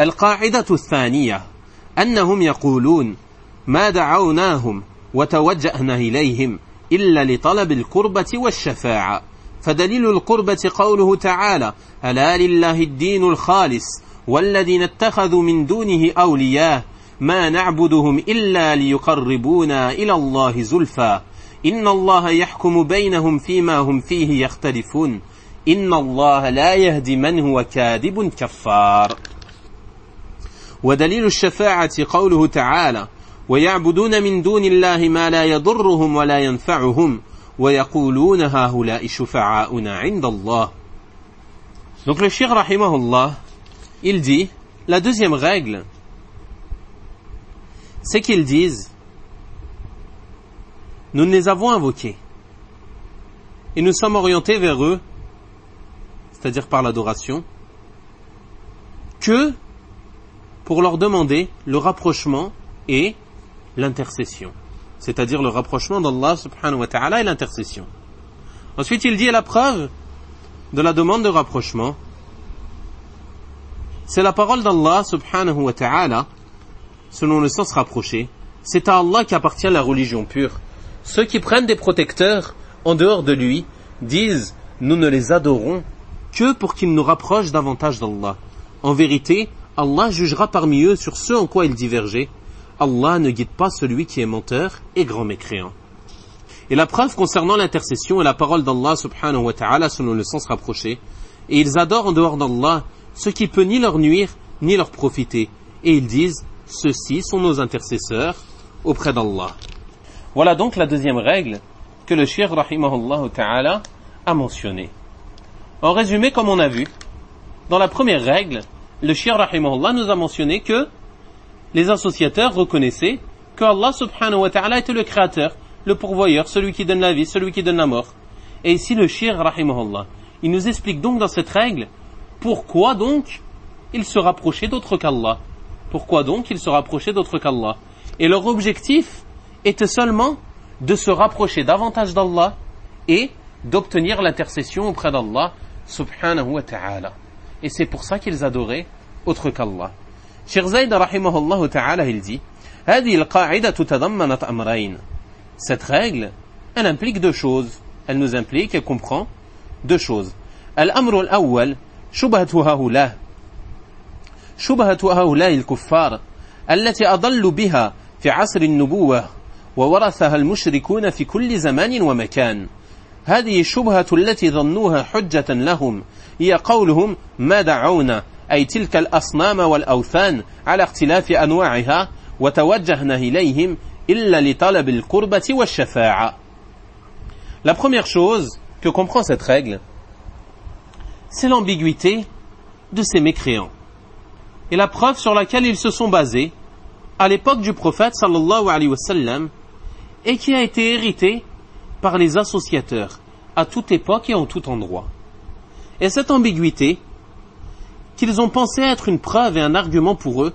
القاعدة الثانية أنهم يقولون ما دعوناهم وتوجهنا إليهم إلا لطلب القربة والشفاعة. فدليل القربة قوله تعالى ألا لله الدين الخالص والذين اتخذوا من دونه أولياء ما نعبدهم إلا ليقربونا إلى الله زلفى. إن الله يحكم بينهم فيما هم فيه يختلفون. إن الله لا يهدي من هو كاذب كفار. ودليل الشفاعة قوله تعالى ويعبدون من دون الله ما لا يضرهم ولا ينفعهم ويقولون هؤلاء شفعاؤنا عند الله Donc le shir rahimahullah, il dit, la deuxième règle, c'est qu'ils disent, nous les avons invoqués, et nous sommes orientés vers eux, c'est-à-dire par l'adoration, que pour leur demander le rapprochement et l'intercession. C'est-à-dire le rapprochement d'Allah subhanahu wa ta'ala et l'intercession. Ensuite, il dit la preuve de la demande de rapprochement, c'est la parole d'Allah subhanahu wa ta'ala, selon le sens rapproché. C'est à Allah qu'appartient la religion pure. Ceux qui prennent des protecteurs en dehors de lui disent, nous ne les adorons que pour qu'ils nous rapprochent davantage d'Allah. En vérité, Allah jugera parmi eux sur ce en quoi ils divergeaient. Allah ne guide pas celui qui est menteur et grand mécréant. Et la preuve concernant l'intercession est la parole d'Allah subhanahu wa ta'ala selon le sens rapproché. Et ils adorent en dehors d'Allah ce qui peut ni leur nuire ni leur profiter. Et ils disent, ceux-ci sont nos intercesseurs auprès d'Allah. Voilà donc la deuxième règle que le shir rahimahullah ta'ala a mentionnée. En résumé, comme on a vu, dans la première règle, le shir rahimahullah nous a mentionné que les associateurs reconnaissaient que Allah subhanahu wa ta'ala était le créateur, le pourvoyeur, celui qui donne la vie, celui qui donne la mort. Et ici le shir rahimahullah, il nous explique donc dans cette règle pourquoi donc il se rapprochait d'autre qu'Allah. Pourquoi donc il se rapprochait d'autre qu'Allah. Et leur objectif était seulement de se rapprocher davantage d'Allah et d'obtenir l'intercession auprès d'Allah subhanahu wa ta'ala. Et c'est pour ça qu'ils adoraient autre qu'Allah. Cheikh Zayd rahimahullah ta'ala il dit Cette règle, elle implique deux choses. Elle nous implique, elle comprend deux choses. الأمر الأول شبهة هؤلاء شبهة هؤلاء الكفار التي أضلوا بها في عصر النبوة وورثها المشركون في كل زمان ومكان هذه الشبهة التي ظنوها حجة لهم هي قولهم ما دعونا أي تلك الأصنام والأوثان على اختلاف أنواعها وتوجهنا إليهم إلا لطلب القربة والشفاعة La première chose que comprend cette règle, c'est l'ambiguïté de ces mécréants. Et la preuve sur laquelle ils se sont basés à l'époque du prophète sallallahu alayhi wa sallam et qui a été héritée par les associateurs à toute époque et en tout endroit. Et cette ambiguïté, qu'ils ont pensé être une preuve et un argument pour eux,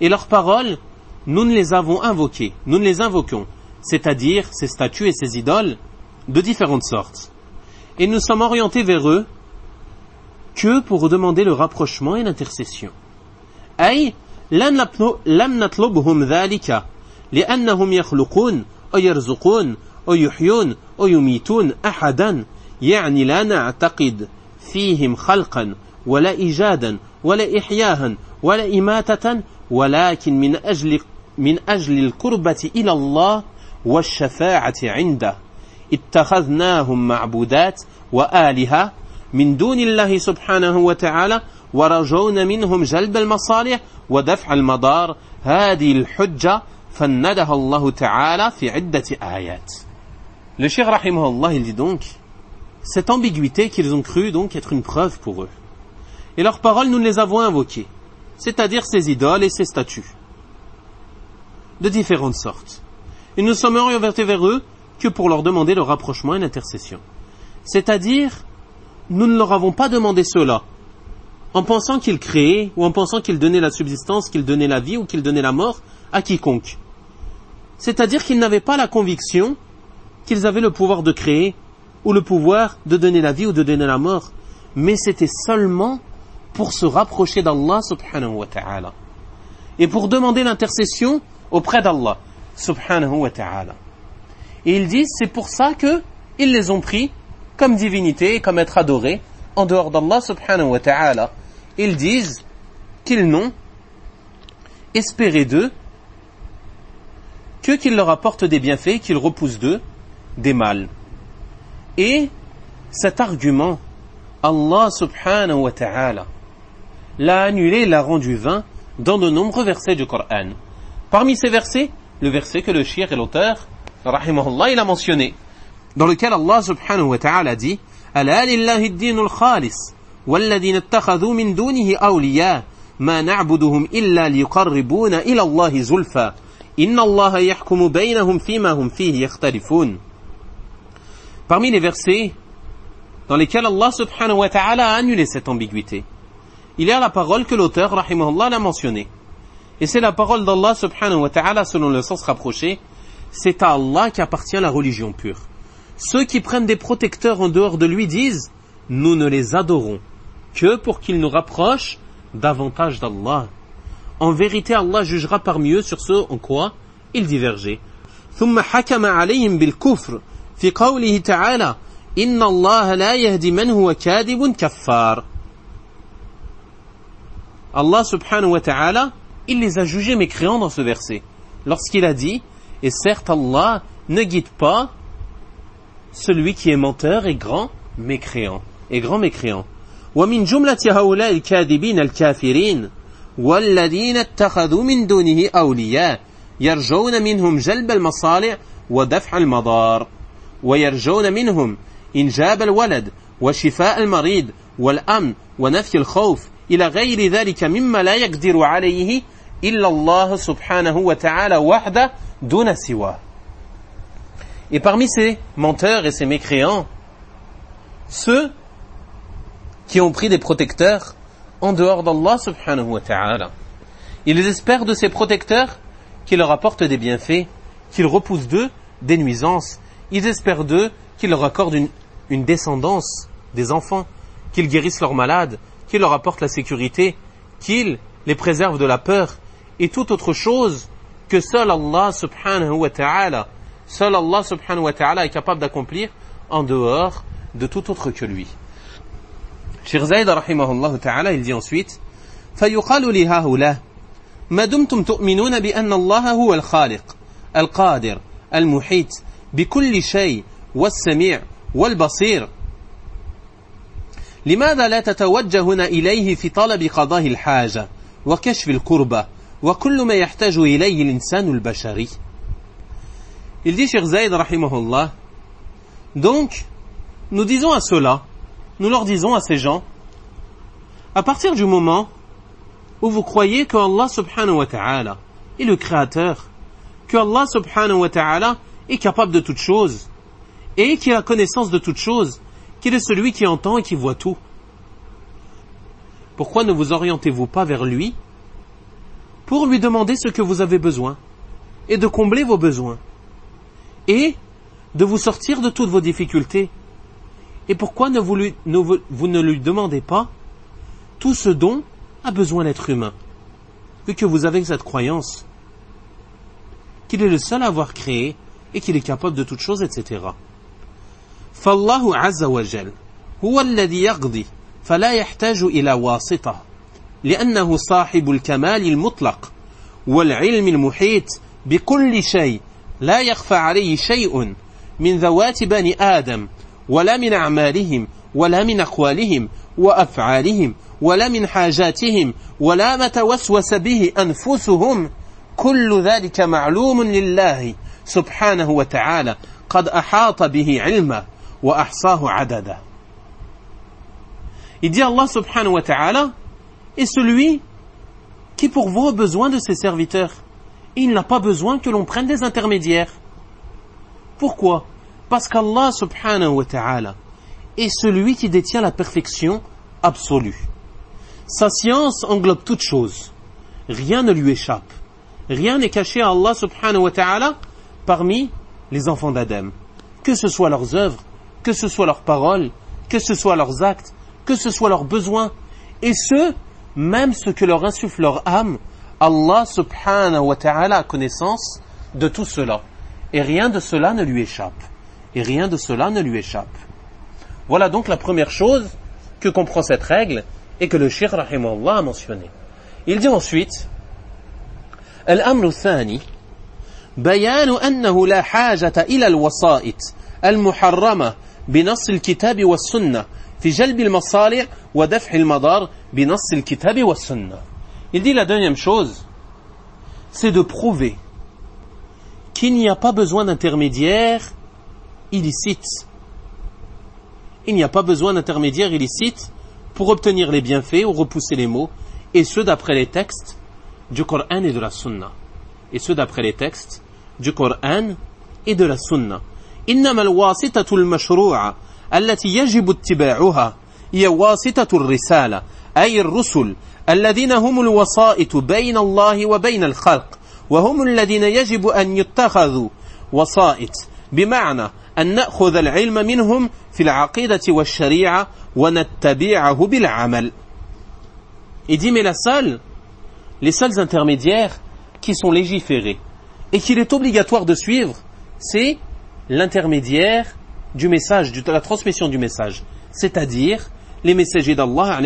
et leurs paroles, nous ne les avons invoquées, nous ne les invoquons, c'est-à-dire ces statues et ces idoles, de différentes sortes. Et nous sommes orientés vers eux que pour demander le rapprochement et l'intercession. أي لم نطلبهم ذلك لأنهم يخلقون أو يرزقون أو يحيون أو يميتون أحدا. يعني لا نعتقد فيهم خلقا ولا إيجادا ولا إحياها ولا إماتة. ولكن من أجل من أجل القربة إلى الله والشفاعة عنده. اتخذناهم معبودات وآلهة من دون الله سبحانه وتعالى ورجون منهم جلب المصالح ودفع المضار. هذه الحجة فندها الله تعالى في عدة آيات. Le Cheikh rahimahullah, il dit donc, cette ambiguïté qu'ils ont cru donc être une preuve pour eux. Et leurs paroles, nous les avons invoquées, c'est-à-dire ces idoles et ces statues, de différentes sortes. Et nous sommes orientés vers eux que pour leur demander le rapprochement et l'intercession. C'est-à-dire, nous ne leur avons pas demandé cela en pensant qu'ils créaient ou en pensant qu'ils donnaient la subsistance, qu'ils donnaient la vie ou qu'ils donnaient la mort à quiconque. C'est-à-dire qu'ils n'avaient pas la conviction qu'ils avaient le pouvoir de créer ou le pouvoir de donner la vie ou de donner la mort, mais c'était seulement pour se rapprocher d'Allah subhanahu wa ta'ala et pour demander l'intercession auprès d'Allah subhanahu wa ta'ala. Et ils disent c'est pour ça que ils les ont pris comme divinité et comme être adorés en dehors d'Allah subhanahu wa ta'ala. Ils disent qu'ils n'ont espéré d'eux que qu'il leur apporte des bienfaits, qu'il repousse d'eux des mal. Et cet argument, Allah subhanahu wa ta'ala l'a annulé, l'a rendu vain dans de nombreux versets du Coran. Parmi ces versets, le verset que le shir et l'auteur, rahimahullah, il a mentionné, dans lequel Allah subhanahu wa ta'ala dit, الدين الخالص والذين اتخذوا من دونه أولياء ما نعبدهم إلا ليقربون إلى الله زلفى إن الله يحكم بينهم فيما هم فيه يختلفون Parmi les versets dans lesquels Allah subhanahu wa ta'ala a annulé cette ambiguïté, il y a la parole que l'auteur, rahimahullah, l'a mentionnée. Et c'est la parole d'Allah subhanahu wa ta'ala selon le sens rapproché, c'est à Allah qui appartient la religion pure. Ceux qui prennent des protecteurs en dehors de lui disent, nous ne les adorons que pour qu'ils nous rapprochent davantage d'Allah. En vérité, Allah jugera parmi eux sur ce en quoi ils divergeaient. في قوله تعالى إن الله لا يهدي من هو كاذب كفار Allah subhanahu wa ta'ala, il les a jugés mécréants dans ce verset. Lorsqu'il a dit, et certes Allah ne guide pas celui qui est menteur et grand mécréant. Et grand mécréant. ومن جملة هؤلاء الكاذبين الكافرين والذين اتخذوا من دونه أولياء يرجون منهم جلب المصالح ودفع المضار ويرجون منهم إنجاب الولد وشفاء المريض والأمن ونفي الخوف إلى غير ذلك مما لا يقدر عليه إلا الله سبحانه وتعالى وحده دون سواه Et parmi ces menteurs et ces mécréants, ceux qui ont pris des protecteurs en dehors d'Allah subhanahu wa ta'ala. Ils espèrent de ces protecteurs qu'ils leur apportent des bienfaits, qu'ils repoussent d'eux des nuisances. Ils espèrent d'eux qu'ils leur accordent une, une descendance, des enfants, qu'ils guérissent leurs malades, qu'ils leur apportent la sécurité, qu'ils les préservent de la peur et toute autre chose que seul Allah subhanahu wa ta'ala, seul Allah subhanahu wa ta'ala est capable d'accomplir en dehors de tout autre que lui. Cheikh Zayd rahimahullah ta'ala, il dit ensuite, فيقال لهؤلاء ما دمتم تؤمنون بأن الله هو الخالق القادر المحيط بكل شيء والسميع والبصير لماذا لا تتوجهون إليه في طلب قضاء الحاجة وكشف الكربة وكل ما يحتاج إليه الإنسان البشري Il dit Cheikh Zayd rahimahullah donc nous disons à ceux-là nous leur disons à ces gens, à partir du moment où vous croyez que Allah subhanahu wa ta'ala est le créateur, que Allah subhanahu wa ta'ala est capable de toutes choses, et qu'il a connaissance de toutes choses, qu'il est celui qui entend et qui voit tout. Pourquoi ne vous orientez-vous pas vers lui pour lui demander ce que vous avez besoin et de combler vos besoins et de vous sortir de toutes vos difficultés? Et pourquoi ne vous, ne lui demandez pas tout ce dont a besoin l'être humain Vu que vous avez cette croyance qu'il est le seul à avoir créé et qu'il est capable de toutes choses, etc. فالله عز وجل هو الذي يقضي فلا يحتاج إلى واسطة لأنه صاحب الكمال المطلق والعلم المحيط بكل شيء لا يخفى عليه شيء من ذوات بني آدم ولا من أعمالهم ولا من أقوالهم وأفعالهم ولا من حاجاتهم ولا ما توسوس به أنفسهم كل ذلك معلوم لله سبحانه وتعالى قد أحاط به علما وأحصاه عددا Il dit Allah subhanahu wa ta'ala est celui qui pourvoit aux besoins de ses serviteurs. Et il n'a pas besoin que l'on prenne des intermédiaires. Pourquoi Parce qu'Allah subhanahu wa ta'ala est celui qui détient la perfection absolue. Sa science englobe toute chose. Rien ne lui échappe. Rien n'est caché à Allah subhanahu wa ta'ala parmi les enfants d'Adam. Que ce soit leurs œuvres, que ce soit leurs paroles, que ce soit leurs actes, que ce soit leurs besoins, et ce, même ce que leur insuffle leur âme, Allah subhanahu wa ta'ala a connaissance de tout cela. Et rien de cela ne lui échappe. Et rien de cela ne lui échappe. Voilà donc la première chose que comprend cette règle et que le shir rahimallah a mentionné. Il dit ensuite, «» بيان أنه لا حاجة إلى الوسائط المحرمة بنص الكتاب والسنة في جلب المصالح ودفع المضار بنص الكتاب والسنة. Il dit la deuxième chose, c'est de prouver qu'il n'y a pas besoin d'intermédiaire illicite. Il n'y a pas besoin d'intermédiaire illicite pour obtenir les bienfaits ou repousser les maux, et ce d'après les textes du Coran et de la Sunna. Et ce d'après les textes du Coran et de la Sunna. إنما الواسطة المشروعة التي يجب اتباعها هي واسطة الرسالة أي الرسل الذين هم الوسائط بين الله وبين الخلق وهم الذين يجب أن يتخذوا وسائط بمعنى أن نأخذ العلم منهم في العقيدة والشريعة ونتبعه بالعمل Il dit mais la seule, les seuls intermédiaires qui sont légiférés et qu'il est obligatoire de suivre, c'est l'intermédiaire du message, de la transmission du message, c'est-à-dire les messagers d'Allah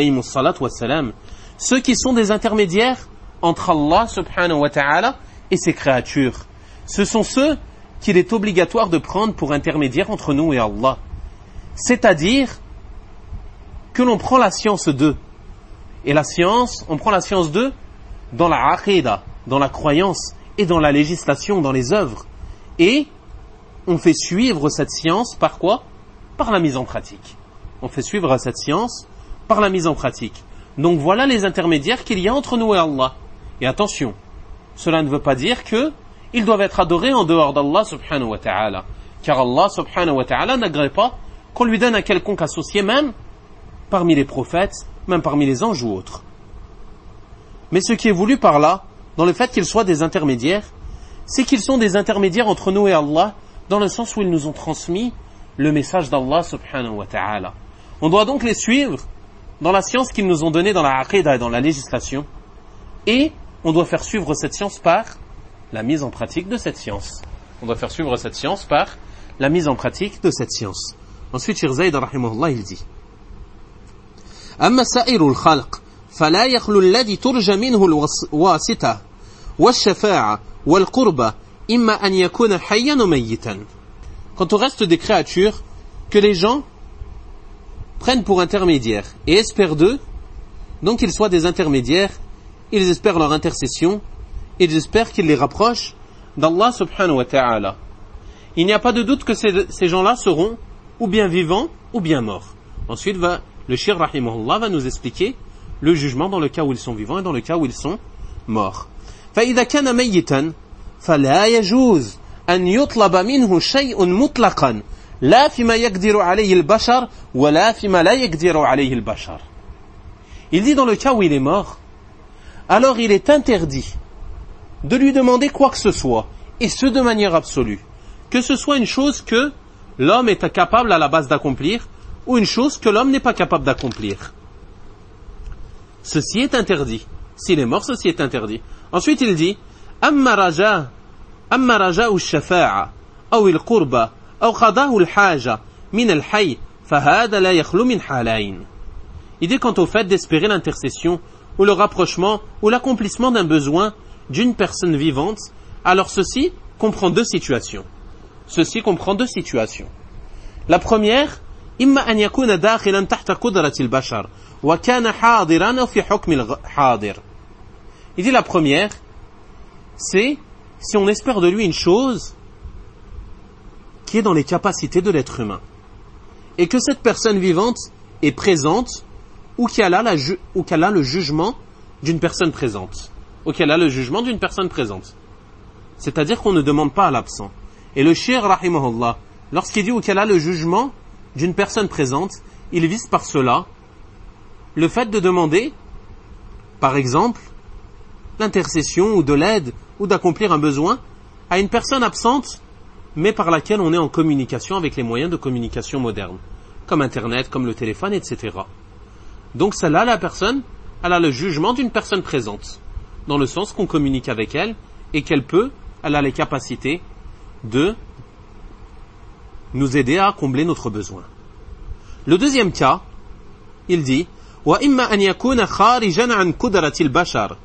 ceux qui sont des intermédiaires entre Allah subhanahu wa ta'ala et ses créatures. Ce sont ceux qu'il est obligatoire de prendre pour intermédiaire entre nous et Allah. C'est-à-dire que l'on prend la science d'eux. Et la science, on prend la science d'eux dans la aqidah, dans la croyance et dans la législation, dans les œuvres. Et on fait suivre cette science par quoi? Par la mise en pratique. On fait suivre cette science par la mise en pratique. Donc voilà les intermédiaires qu'il y a entre nous et Allah. Et attention, cela ne veut pas dire que ils doivent être adorés en dehors d'Allah subhanahu wa ta'ala. Car Allah subhanahu wa ta'ala n'agrée pas qu'on lui donne un quelconque associé même parmi les prophètes, même parmi les anges ou autres. Mais ce qui est voulu par là, dans le fait qu'ils soient des intermédiaires, c'est qu'ils sont des intermédiaires entre nous et Allah, dans le sens où ils nous ont transmis le message d'Allah subhanahu wa ta'ala. On doit donc les suivre dans la science qu'ils nous ont donnée dans la aqidah et dans la législation, et on doit faire suivre cette science par la mise en pratique de cette science. On doit faire suivre cette science par la mise en pratique de cette science. Ensuite, Shir Zayd, il dit, «» فلا يخلو الذي ترجى منه الواسطة والشفاعة والقربة إما أن يكون حيا وميتا Quant au reste des créatures, que les gens prennent pour intermédiaires et espèrent d'eux, donc qu'ils soient des intermédiaires, ils espèrent leur intercession, ils espèrent qu'ils les rapprochent d'Allah subhanahu wa ta'ala. Il n'y a pas de doute que ces, ces gens-là seront ou bien vivants ou bien morts. Ensuite, va, le shir rahimahullah va nous expliquer le jugement dans le cas où ils sont vivants et dans le cas où ils sont morts. فإذا كان ميتا فلا يجوز أن يطلب منه شيء مطلقا لا فيما يقدر عليه البشر ولا فيما لا يقدر عليه البشر. Il dit dans le cas où il est mort, alors il est interdit de lui demander quoi que ce soit, et ce de manière absolue, que ce soit une chose que l'homme est capable à la base d'accomplir, ou une chose que l'homme n'est pas capable d'accomplir. Ceci est interdit. S'il est mort, ceci est interdit. Ensuite, il dit, أما رجاء أما رجاء الشفاعة أو القربة أو قضاء الحاجة من الحي فهذا لا يخلو من حالين. Il dit quant au fait d'espérer l'intercession ou le rapprochement ou l'accomplissement d'un besoin d'une personne vivante, alors ceci comprend deux situations. Ceci comprend deux situations. La première, إما أن يكون داخلا تحت قدرة البشر il dit la première, c'est si on espère de lui une chose qui est dans les capacités de l'être humain. Et que cette personne vivante est présente ou qu'elle a, a, le jugement d'une personne présente. Ou a le jugement d'une personne présente. C'est-à-dire qu'on ne demande pas à l'absent. Et le shir, rahimahullah, lorsqu'il dit ou qu'elle a le jugement d'une personne présente, il vise par cela le fait de demander, par exemple, l'intercession ou de l'aide ou d'accomplir un besoin à une personne absente, mais par laquelle on est en communication avec les moyens de communication modernes, comme Internet, comme le téléphone, etc. Donc celle-là, la personne, elle a le jugement d'une personne présente, dans le sens qu'on communique avec elle et qu'elle peut, elle a les capacités de nous aider à combler notre besoin. Le deuxième cas, il dit وإما أن يكون خارجا عن قدرة البشر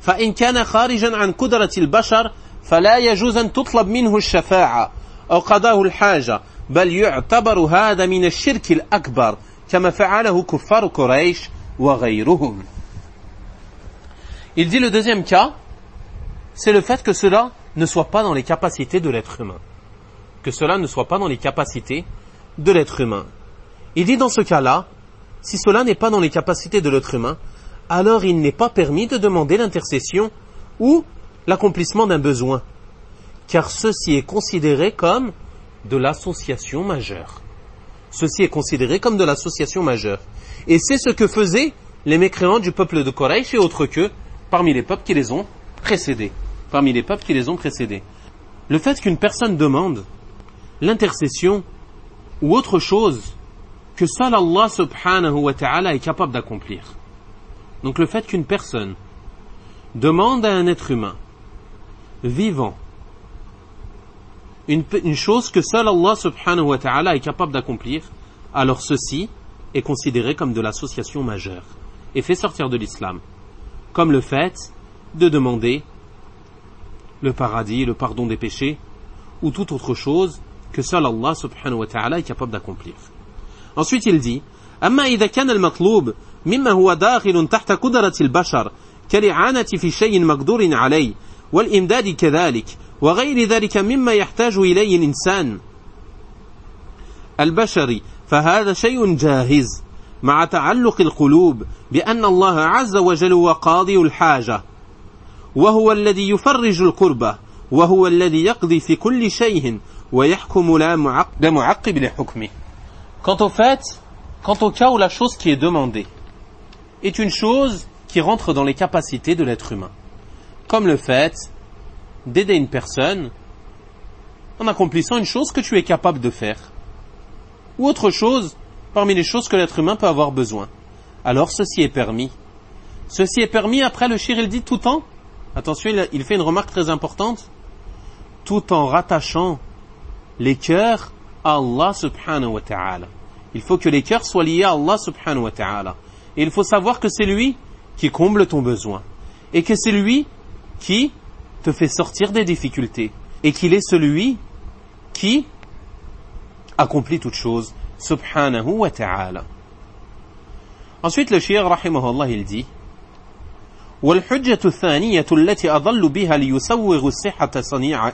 فإن كان خارجا عن قدرة البشر فلا يجوز أن تطلب منه الشفاعة أو قضاه الحاجة بل يعتبر هذا من الشرك الأكبر كما فعله كفار قريش وغيرهم Il dit le deuxième cas, c'est le fait que cela ne soit pas dans les capacités de l'être humain. Que cela ne soit pas dans les capacités de l'être humain. Il dit dans ce cas-là, si cela n'est pas dans les capacités de l'être humain, alors il n'est pas permis de demander l'intercession ou l'accomplissement d'un besoin, car ceci est considéré comme de l'association majeure. Ceci est considéré comme de l'association majeure. Et c'est ce que faisaient les mécréants du peuple de Koresh et autres que parmi les peuples qui les ont précédés. Parmi les peuples qui les ont précédés. Le fait qu'une personne demande l'intercession ou autre chose que seul Allah subhanahu wa ta'ala est capable d'accomplir. Donc le fait qu'une personne demande à un être humain vivant une, chose que seul Allah subhanahu wa ta'ala est capable d'accomplir, alors ceci est considéré comme de l'association majeure et fait sortir de l'islam. Comme le fait de demander le paradis, le pardon des péchés, ou toute autre chose que seul Allah subhanahu wa ta'ala est capable d'accomplir. Ensuite il dit, أما إذا كان المطلوب مما هو داخل تحت قدرة البشر كالإعانة في شيء مقدور عليه والإمداد كذلك وغير ذلك مما يحتاج إليه الإنسان البشري فهذا شيء جاهز مع تعلق القلوب بأن الله عز وجل هو قاضي الحاجة وهو الذي يفرج القربة وهو الذي يقضي في كل شيء ويحكم لا معقب لحكمه Quant au fait, quant au cas où la chose qui est demandée est une chose qui rentre dans les capacités de l'être humain, comme le fait d'aider une personne en accomplissant une chose que tu es capable de faire, ou autre chose parmi les choses que l'être humain peut avoir besoin. Alors ceci est permis. Ceci est permis après le shir il dit tout en, attention il fait une remarque très importante, tout en rattachant les cœurs à Allah subhanahu wa ta'ala. Il faut que les cœurs soient liés à Allah subhanahu wa ta'ala. Et il faut savoir que c'est lui qui comble ton besoin. Et que c'est lui qui te fait sortir des difficultés et qu'il est celui qui accomplit toutes choses subhanahu wa ta'ala. Ensuite le shir rahimahullah il dit والحجة الثانية التي أضل بها ليسوغ صحة صنيع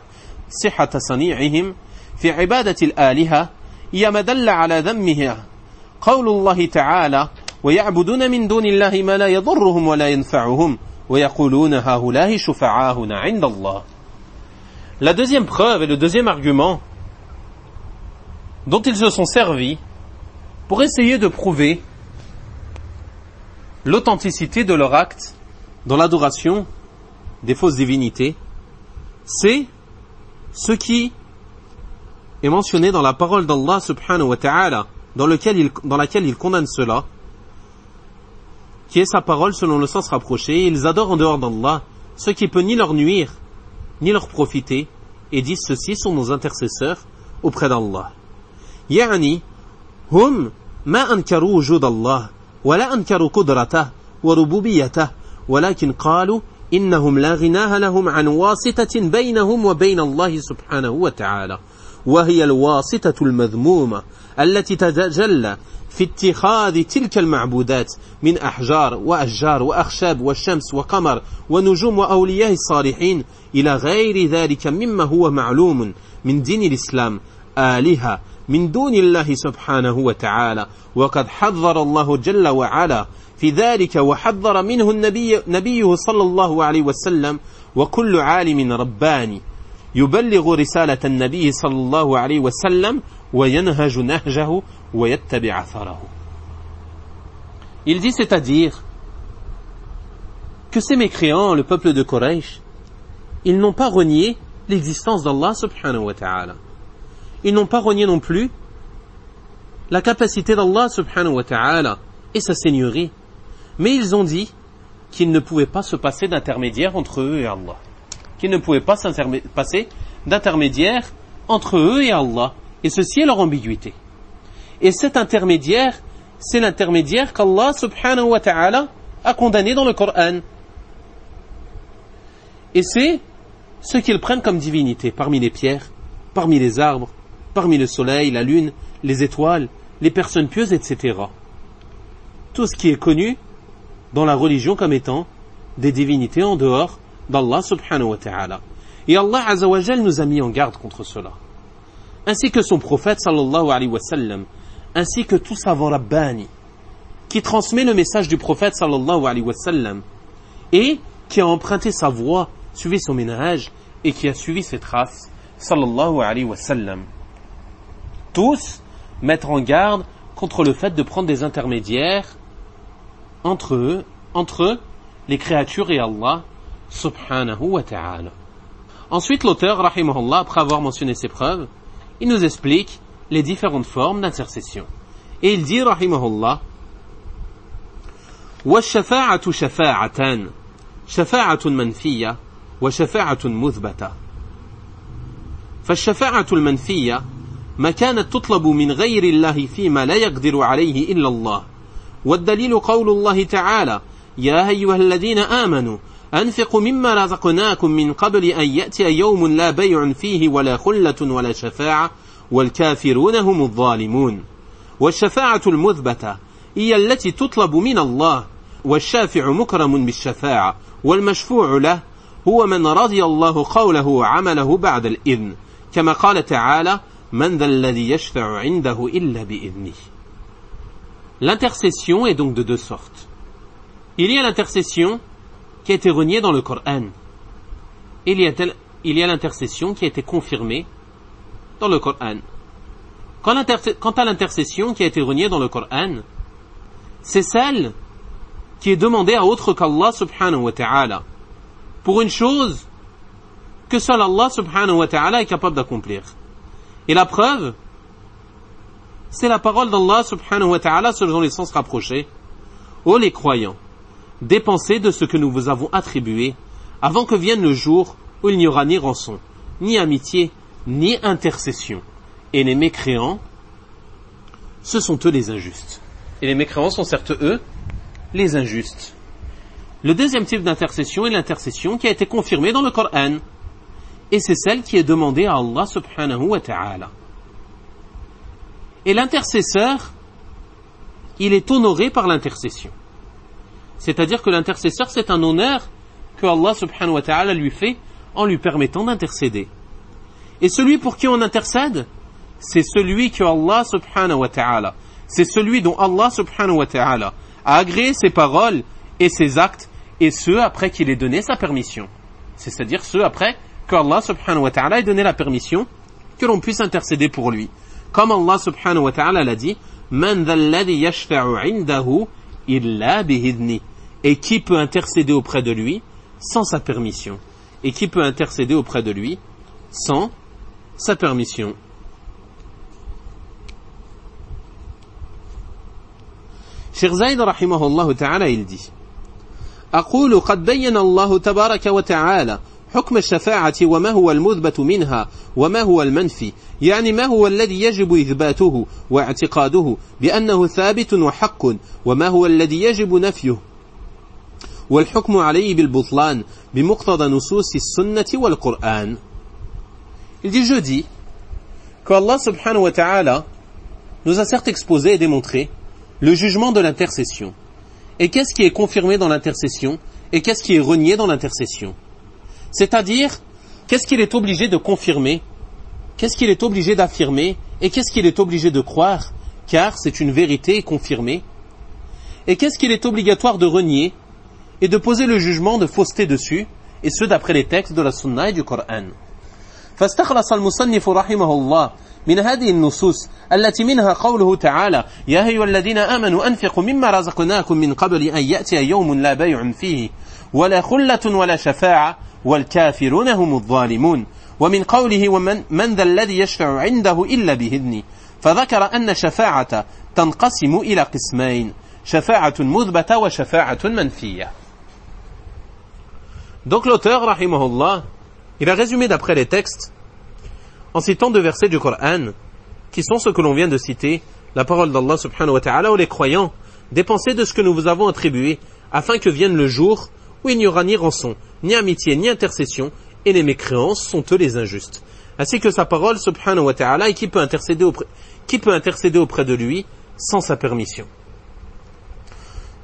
صحة صنيعهم في عبادة الآلهة هي ما دل على ذمها قول الله تعالى ويعبدون من دون الله ما لا يضرهم ولا ينفعهم La deuxième preuve et le deuxième argument dont ils se sont servis pour essayer de prouver l'authenticité de leur acte dans l'adoration des fausses divinités, c'est ce qui est mentionné dans la parole d'Allah subhanahu wa ta'ala, dans, dans laquelle il condamne cela, qui est sa parole selon le sens rapproché, ils adorent en dehors d'Allah ce qui peut ni leur nuire, ni leur profiter, et disent ceci sont nos intercesseurs auprès d'Allah. يعني هم ما أنكروا وجود الله ولا أنكروا قدرته وربوبيته ولكن قالوا إنهم لا غناه لهم عن واسطة بينهم وبين الله سبحانه وتعالى وهي الواسطة المذمومة التي تتجلى في اتخاذ تلك المعبودات من أحجار وأشجار وأخشاب والشمس وقمر ونجوم وأولياء الصالحين إلى غير ذلك مما هو معلوم من دين الإسلام آلهة من دون الله سبحانه وتعالى. وقد حذر الله جل وعلا في ذلك وحذر منه النبي نبيه صلى الله عليه وسلم. وكل عالم رباني. يبلغ رسالة النبي صلى الله عليه وسلم وينهج نهجه ويتبع أثره Il dit c'est-à-dire que ces mécréants, le peuple de Quraysh, ils n'ont pas renié l'existence d'Allah subhanahu wa ta'ala. Ils n'ont pas renié non plus la capacité d'Allah subhanahu wa ta'ala et sa seigneurie. Mais ils ont dit qu'il ne pouvait pas se passer d'intermédiaire entre eux et Allah. Qu'il ne pouvait pas se passer d'intermédiaire entre eux et Allah. Et ceci est leur ambiguïté. Et cet intermédiaire, c'est l'intermédiaire qu'Allah subhanahu wa ta'ala a condamné dans le Coran. Et c'est ce qu'ils prennent comme divinité parmi les pierres, parmi les arbres, parmi le soleil, la lune, les étoiles, les personnes pieuses, etc. Tout ce qui est connu dans la religion comme étant des divinités en dehors d'Allah subhanahu wa ta'ala. Et Allah azawajal nous a mis en garde contre cela. Ainsi que son prophète sallallahu alayhi wa sallam, ainsi que tout savant rabbani, qui transmet le message du prophète sallallahu alayhi wa sallam, et qui a emprunté sa voix, suivi son ménage, et qui a suivi ses traces, sallallahu alayhi wa sallam. Tous mettre en garde contre le fait de prendre des intermédiaires entre eux, entre eux, les créatures et Allah, subhanahu wa ta'ala. Ensuite, l'auteur, rahimahullah, après avoir mentionné ces preuves, il nous explique les différentes formes d'intercession. Et il dit, rahimahullah, والشفاعة شفاعتان شفاعة منفية وشفاعة مثبتة فالشفاعة المنفية ما كانت تطلب من غير الله فيما لا يقدر عليه إلا الله والدليل قول الله تعالى يا أيها الذين آمنوا أنفقوا مما رزقناكم من قبل أن يأتي يوم لا بيع فيه ولا خلة ولا شفاعة والكافرون هم الظالمون والشفاعة المثبتة هي التي تطلب من الله والشافع مكرم بالشفاعة والمشفوع له هو من رضي الله قوله وعمله بعد الإذن كما قال تعالى من ذا الذي يشفع عنده إلا بإذنه L'intercession est donc de deux sortes. Il y a l'intercession qui a été reniée dans le Coran. Il y a, l'intercession qui a été confirmée dans le Coran. Quant à l'intercession qui a été reniée dans le Coran, c'est celle qui est demandée à autre qu'Allah subhanahu wa ta'ala pour une chose que seul Allah subhanahu wa ta'ala est capable d'accomplir. Et la preuve, c'est la parole d'Allah subhanahu wa ta'ala selon les sens rapprochés. Ô les croyants, dépensez de ce que nous vous avons attribué avant que vienne le jour où il n'y aura ni rançon, ni amitié, ni intercession. Et les mécréants, ce sont eux les injustes. Et les mécréants sont certes eux les injustes. Le deuxième type d'intercession est l'intercession qui a été confirmée dans le Coran. Et c'est celle qui est demandée à Allah subhanahu wa ta'ala. Et l'intercesseur, il est honoré par l'intercession. C'est-à-dire que l'intercesseur, c'est un honneur que Allah subhanahu wa ta'ala lui fait en lui permettant d'intercéder. Et celui pour qui on intercède, c'est celui que Allah subhanahu wa ta'ala, c'est celui dont Allah subhanahu wa ta'ala a agréé ses paroles et ses actes, et ceux après qu'il ait donné sa permission. C'est-à-dire ceux après qu'Allah subhanahu wa ta'ala ait donné la permission que l'on puisse intercéder pour lui. Comme Allah subhanahu wa ta'ala l'a dit, Man illa Et qui peut intercéder auprès de lui sans sa permission Et qui peut intercéder auprès de lui sans sa permission Cheikh Zayd rahimahullah ta'ala il dit أقول قد بين الله تبارك وتعالى حكم الشفاعة وما هو المثبت منها وما هو المنفي يعني ما هو الذي يجب إثباته واعتقاده بأنه ثابت وحق وما هو الذي يجب نفيه والحكم عليه بالبطلان بمقتضى نصوص السنة والقرآن Il dit, je dis, qu'Allah subhanahu wa ta'ala nous a certes exposé et démontré le jugement de l'intercession. Et qu'est-ce qui est confirmé dans l'intercession et qu'est-ce qui est renié dans l'intercession C'est-à-dire, qu'est-ce qu'il est obligé de confirmer, qu'est-ce qu'il est obligé d'affirmer, et qu'est-ce qu'il est obligé de croire, car c'est une vérité confirmée, et qu'est-ce qu'il est obligatoire de renier, Et de poser le jugement de fausseté dessus, et ce d'après les textes de la Sunna et du Coran. فاستخلص المصنف رحمه الله من هذه النصوص التي منها قوله تعالى يا أيها الذين آمنوا أنفقوا مما رزقناكم من قبل أن يأتي يوم لا بيع فيه ولا خلة ولا شفاعة والكافرون هم الظالمون ومن قوله ومن من ذا الذي يشفع عنده إلا بإذنه فذكر أن شفاعة تنقسم إلى قسمين mudbata wa shafa'atun manfiya. Donc l'auteur, rahimahullah, il a résumé d'après les textes, en citant deux versets du Coran, qui sont ceux que l'on vient de citer, la parole d'Allah subhanahu wa ta'ala, où les croyants, dépensez de ce que nous vous avons attribué, afin que vienne le jour où il n'y aura ni rançon, ni amitié, ni intercession, et les mécréants sont eux les injustes. Ainsi que sa parole, subhanahu wa ta'ala, et qui peut intercéder auprès, qui peut intercéder auprès de lui sans sa permission.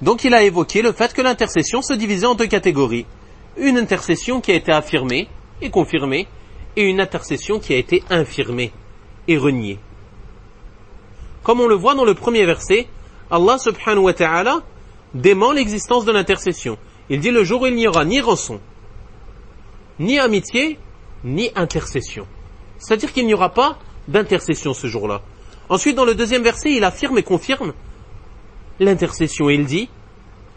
Donc il a évoqué le fait que l'intercession se divisait en deux catégories. Une intercession qui a été affirmée et confirmée, et une intercession qui a été infirmée et reniée. Comme on le voit dans le premier verset, Allah subhanahu wa ta'ala dément l'existence de l'intercession. Il dit le jour où il n'y aura ni rançon, ni amitié, ni intercession. C'est-à-dire qu'il n'y aura pas d'intercession ce jour-là. Ensuite, dans le deuxième verset, il affirme et confirme l'intercession. Il dit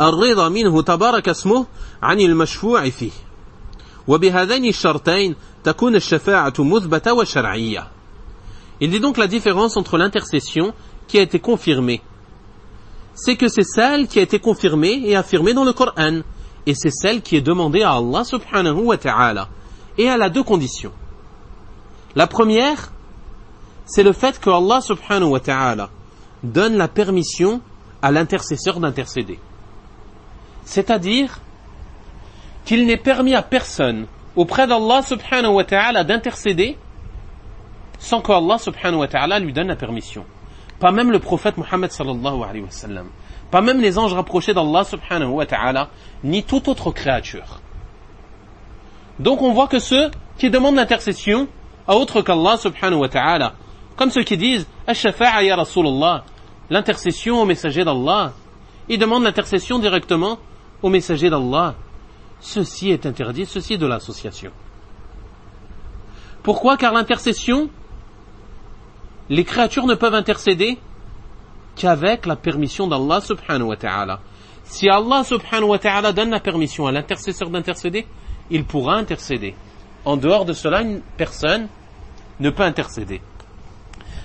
الرضا منه تبارك اسمه عن المشفوع فيه وبهذين الشرطين تكون الشفاعة مثبتة وشرعية Il dit donc la différence entre l'intercession qui a été confirmée c'est que c'est celle qui a été confirmée et affirmée dans le Coran. Et c'est celle qui est demandée à Allah subhanahu wa ta'ala. Et elle a deux conditions. La première, c'est le fait que Allah subhanahu wa ta'ala donne la permission à l'intercesseur d'intercéder. C'est-à-dire qu'il n'est permis à personne auprès d'Allah subhanahu wa ta'ala d'intercéder sans qu'Allah subhanahu wa ta'ala lui donne la permission. Pas même le prophète Mohammed sallallahu alayhi wa sallam. Pas même les anges rapprochés d'Allah subhanahu wa ta'ala, ni toute autre créature. Donc on voit que ceux qui demandent l'intercession à autre qu'Allah subhanahu wa ta'ala, comme ceux qui disent Ash-shafa'a Rasulullah, l'intercession au messager d'Allah, ils demandent l'intercession directement au messager d'Allah. Ceci est interdit, ceci est de l'association. Pourquoi? Car l'intercession les créatures ne peuvent intercéder qu'avec la permission d'Allah subhanahu wa ta'ala. Si Allah subhanahu wa ta'ala donne la permission à l'intercesseur d'intercéder, il pourra intercéder. En dehors de cela, une personne ne peut intercéder.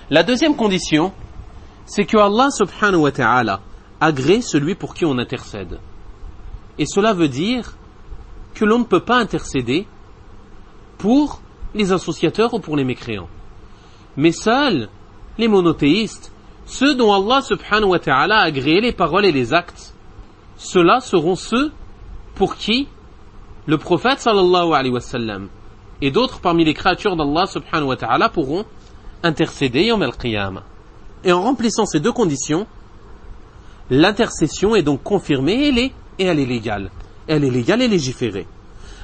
La deuxième condition, c'est que Allah subhanahu wa ta'ala agrée celui pour qui on intercède. Et cela veut dire que l'on ne peut pas intercéder pour les associateurs ou pour les mécréants mais seuls les monothéistes, ceux dont Allah subhanahu wa ta'ala a agréé les paroles et les actes, ceux-là seront ceux pour qui le prophète sallallahu alayhi wa sallam et d'autres parmi les créatures d'Allah subhanahu wa ta'ala pourront intercéder yom al-qiyamah. Et en remplissant ces deux conditions, l'intercession est donc confirmée et elle est, Elle est légale et légiférée.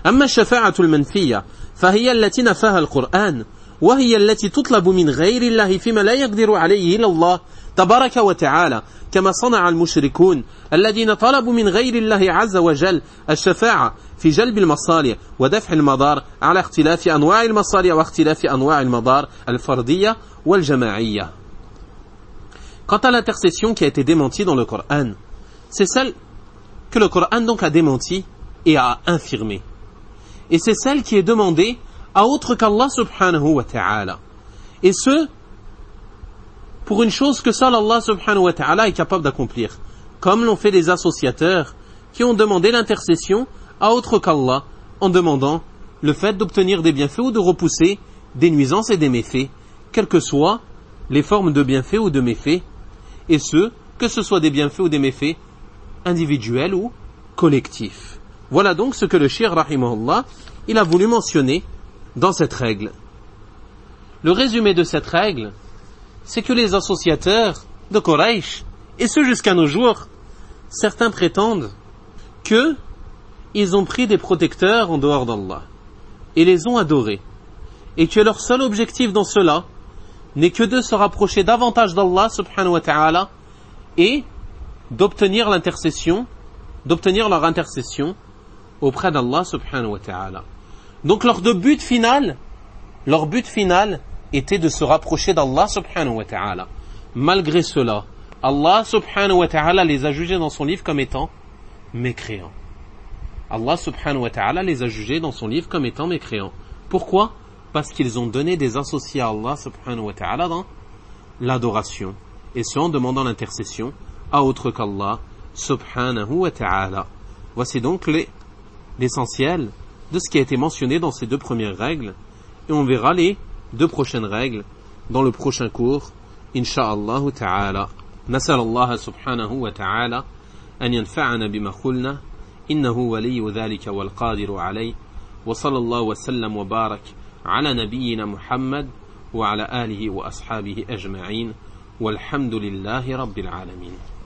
أما الشفاعة المنفية فهي التي نفاها القرآن وهي التي تطلب من غير الله فيما لا يقدر عليه إلا الله تبارك وتعالى كما صنع المشركون الذين طلبوا من غير الله عز وجل الشفاعة في جلب المصالح ودفع المضار على اختلاف أنواع المصالح واختلاف أنواع المضار الفردية والجماعية Quant à l'intercession qui a été démentie dans le Coran, c'est celle que le Coran donc a démentie et a infirmée. Et c'est celle qui est demandée à autre qu'Allah subhanahu wa ta'ala. Et ce, pour une chose que seul Allah subhanahu wa ta'ala est capable d'accomplir. Comme l'ont fait les associateurs qui ont demandé l'intercession à autre qu'Allah en demandant le fait d'obtenir des bienfaits ou de repousser des nuisances et des méfaits, quelles que soient les formes de bienfaits ou de méfaits, et ce, que ce soit des bienfaits ou des méfaits individuels ou collectifs. Voilà donc ce que le shir rahimahullah, il a voulu mentionner dans cette règle. Le résumé de cette règle, c'est que les associateurs de Quraysh, et ce jusqu'à nos jours, certains prétendent que ils ont pris des protecteurs en dehors d'Allah et les ont adorés, et que leur seul objectif dans cela n'est que de se rapprocher davantage d'Allah subhanahu wa ta'ala et d'obtenir l'intercession d'obtenir leur intercession auprès d'Allah subhanahu wa ta'ala. Donc leur but final, leur but final était de se rapprocher d'Allah subhanahu wa ta'ala. Malgré cela, Allah subhanahu wa ta'ala les a jugés dans son livre comme étant mécréants. Allah subhanahu wa ta'ala les a jugés dans son livre comme étant mécréants. Pourquoi? Parce qu'ils ont donné des associés à Allah subhanahu wa ta'ala dans l'adoration. Et ce en demandant l'intercession à autre qu'Allah subhanahu wa ta'ala. Voici donc l'essentiel de ce qui a été mentionné dans ces deux premières règles. Et on verra les deux prochaines règles dans le prochain cours, insha'Allah ta'ala. نسأل الله سبحانه وتعالى أن ينفعنا بما قلنا إنه ولي ذلك والقادر عليه وصلى الله وسلم وبارك على نبينا محمد وعلى آله وأصحابه أجمعين والحمد لله رب العالمين